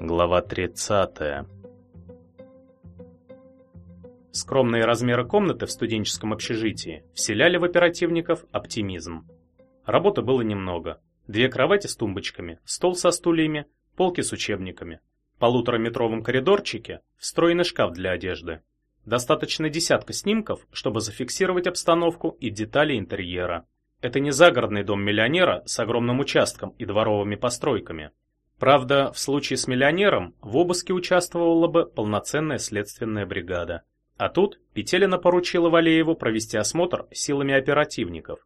Глава 30. Скромные размеры комнаты в студенческом общежитии вселяли в оперативников оптимизм. Работы было немного. Две кровати с тумбочками, стол со стульями, полки с учебниками. В полутораметровом коридорчике встроенный шкаф для одежды. Достаточно десятка снимков, чтобы зафиксировать обстановку и детали интерьера. Это не загородный дом миллионера с огромным участком и дворовыми постройками. Правда, в случае с миллионером в обыске участвовала бы полноценная следственная бригада. А тут Петелина поручила Валееву провести осмотр силами оперативников.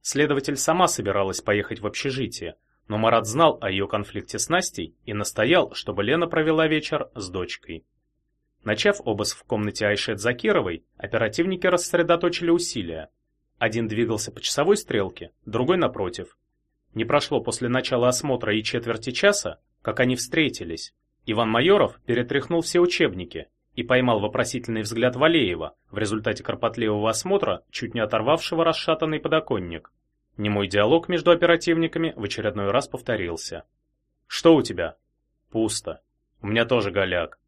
Следователь сама собиралась поехать в общежитие, но Марат знал о ее конфликте с Настей и настоял, чтобы Лена провела вечер с дочкой. Начав обыск в комнате Айшет Закировой, оперативники рассредоточили усилия. Один двигался по часовой стрелке, другой напротив. Не прошло после начала осмотра и четверти часа, как они встретились. Иван Майоров перетряхнул все учебники и поймал вопросительный взгляд Валеева, в результате кропотливого осмотра, чуть не оторвавшего расшатанный подоконник. Немой диалог между оперативниками в очередной раз повторился. «Что у тебя?» «Пусто. У меня тоже голяк».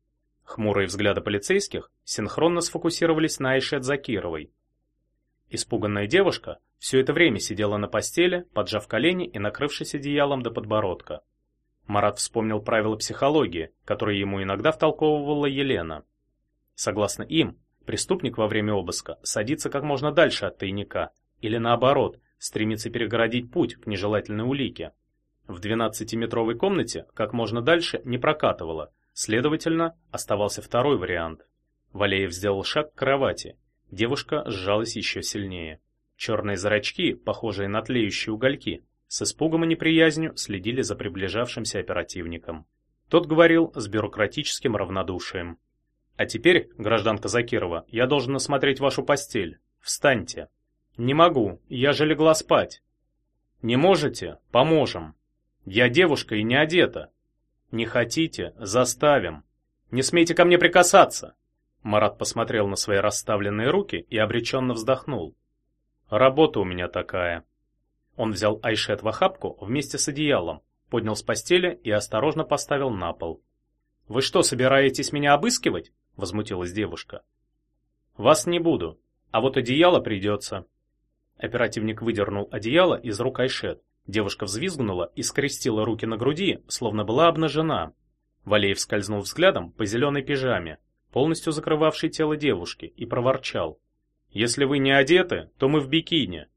Хмурые взгляды полицейских синхронно сфокусировались на Айшет Закировой. Испуганная девушка все это время сидела на постели, поджав колени и накрывшись одеялом до подбородка. Марат вспомнил правила психологии, которые ему иногда втолковывала Елена. Согласно им, преступник во время обыска садится как можно дальше от тайника, или наоборот, стремится перегородить путь к нежелательной улике. В 12-метровой комнате как можно дальше не прокатывало, следовательно, оставался второй вариант. Валеев сделал шаг к кровати. Девушка сжалась еще сильнее. Черные зрачки, похожие на тлеющие угольки, с испугом и неприязнью следили за приближавшимся оперативником. Тот говорил с бюрократическим равнодушием. «А теперь, гражданка Закирова, я должен осмотреть вашу постель. Встаньте». «Не могу, я же легла спать». «Не можете? Поможем. Я девушка и не одета». «Не хотите? Заставим. Не смейте ко мне прикасаться». Марат посмотрел на свои расставленные руки и обреченно вздохнул. Работа у меня такая. Он взял Айшет в охапку вместе с одеялом, поднял с постели и осторожно поставил на пол. Вы что, собираетесь меня обыскивать? возмутилась девушка. Вас не буду, а вот одеяло придется». Оперативник выдернул одеяло из рук Айшет. Девушка взвизгнула и скрестила руки на груди, словно была обнажена. Валеев скользнул взглядом по зеленой пижаме, полностью закрывавшей тело девушки, и проворчал: если вы не одеты, то мы в бикини.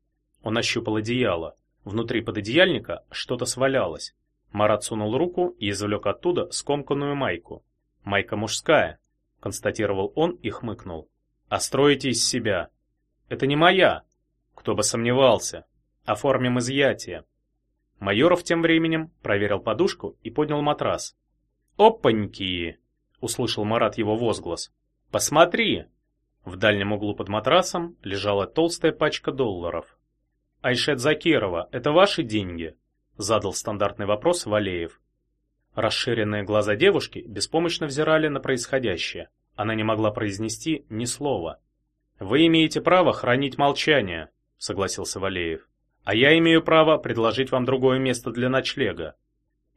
Он ощупал одеяло. Внутри пододеяльника что-то свалялось. Марат сунул руку и извлек оттуда скомканную майку. Майка мужская, констатировал он и хмыкнул. А из себя. Это не моя. Кто бы сомневался. Оформим изъятие. Майоров тем временем проверил подушку и поднял матрас. «Опаньки!» — услышал Марат его возглас. «Посмотри!» В дальнем углу под матрасом лежала толстая пачка долларов. «Айшет Закирова, это ваши деньги?» — задал стандартный вопрос Валеев. Расширенные глаза девушки беспомощно взирали на происходящее. Она не могла произнести ни слова. «Вы имеете право хранить молчание», — согласился Валеев. «А я имею право предложить вам другое место для ночлега.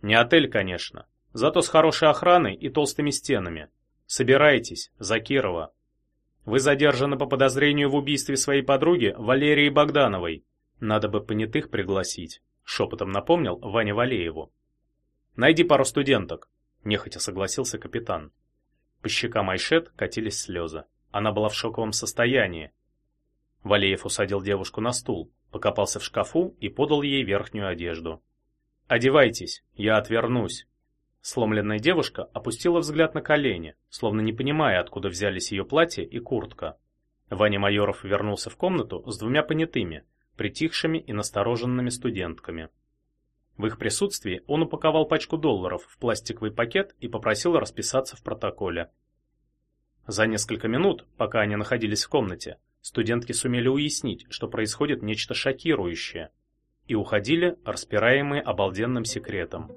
Не отель, конечно, зато с хорошей охраной и толстыми стенами. Собирайтесь, Закирова». Вы задержаны по подозрению в убийстве своей подруги Валерии Богдановой. Надо бы понятых пригласить, шепотом напомнил Ваня Валееву. Найди пару студенток, нехотя согласился капитан. По щекам Айшет катились слезы. Она была в шоковом состоянии. Валеев усадил девушку на стул, покопался в шкафу и подал ей верхнюю одежду. «Одевайтесь, я отвернусь». Сломленная девушка опустила взгляд на колени, словно не понимая, откуда взялись ее платье и куртка. Ваня Майоров вернулся в комнату с двумя понятыми, притихшими и настороженными студентками. В их присутствии он упаковал пачку долларов в пластиковый пакет и попросил расписаться в протоколе. За несколько минут, пока они находились в комнате, студентки сумели уяснить, что происходит нечто шокирующее, и уходили, распираемые обалденным секретом.